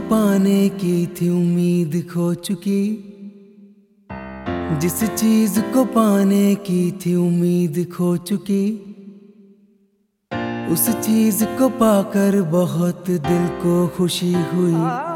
पाने की थी उम्मीद खो चुकी। जिस चीज़ को पाने की थी उम्मीद खो चुकी। उस चीज़ को पाकर बहुत दिल को खुशी हुई।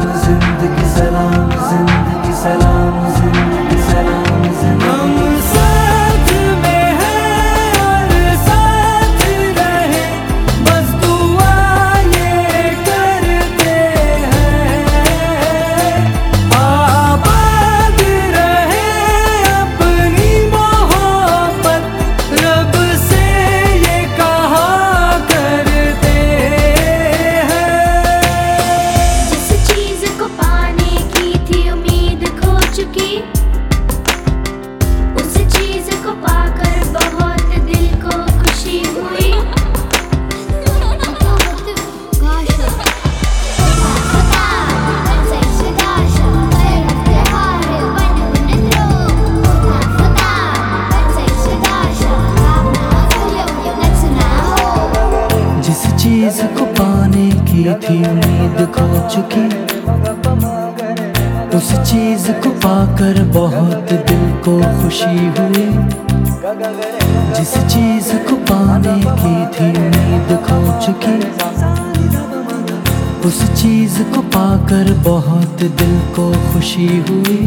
yüzümde güzel चीज़ को पाने की थी उम्मीद खो चुकी। उस चीज़ को पाकर बहुत दिल को खुशी हुई। जिस चीज़ को पाने की थी उम्मीद खो चुकी। उस चीज़ को पाकर बहुत दिल को खुशी हुई।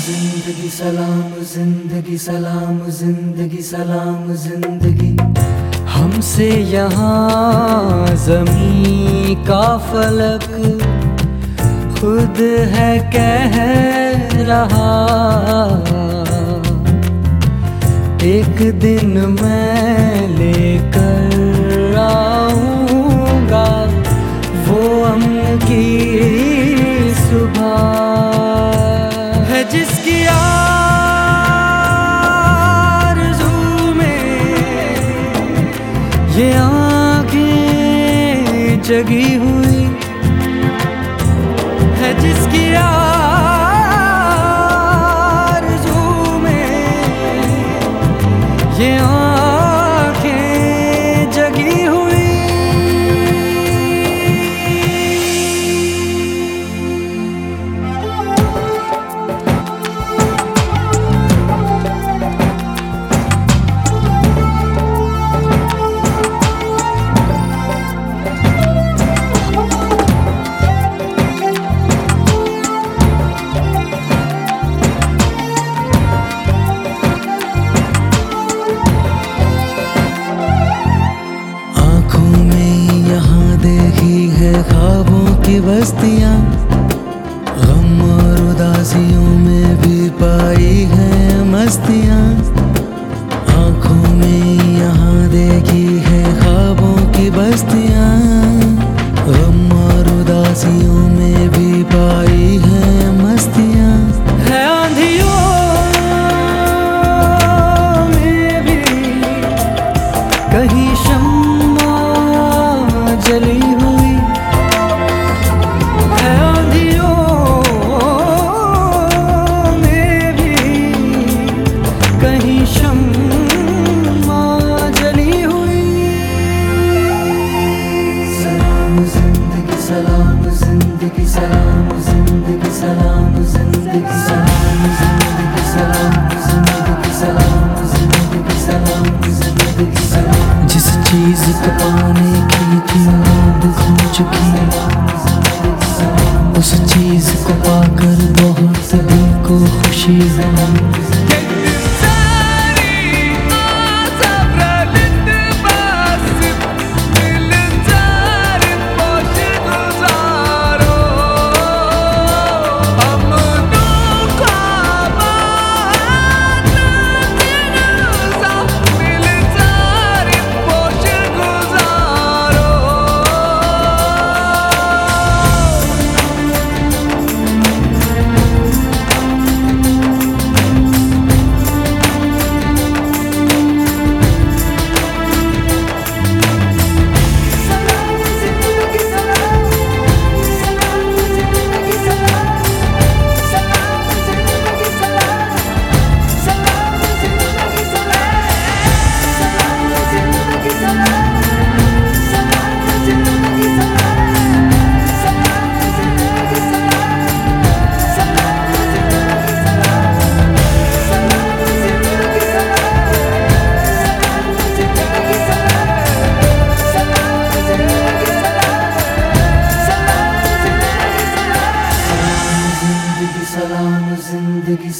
ज़िंदगी, सलाम ज़िंदगी सलाम ज़िंदगी सलाम, ज़िंदगी। हमसे यहाँ जमी का फलक खुद है कह रहा। एक दिन मैं लेकर जगी हुई है जिसकी आरज़ू चीज़ तो पाने की थी उम्मीद खो चुकी। उस चीज़ को पाकर बहुत दिल को खुशी हुई।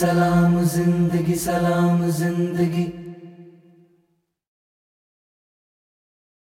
सलाम ज़िंदगी सलाम ज़िंदगी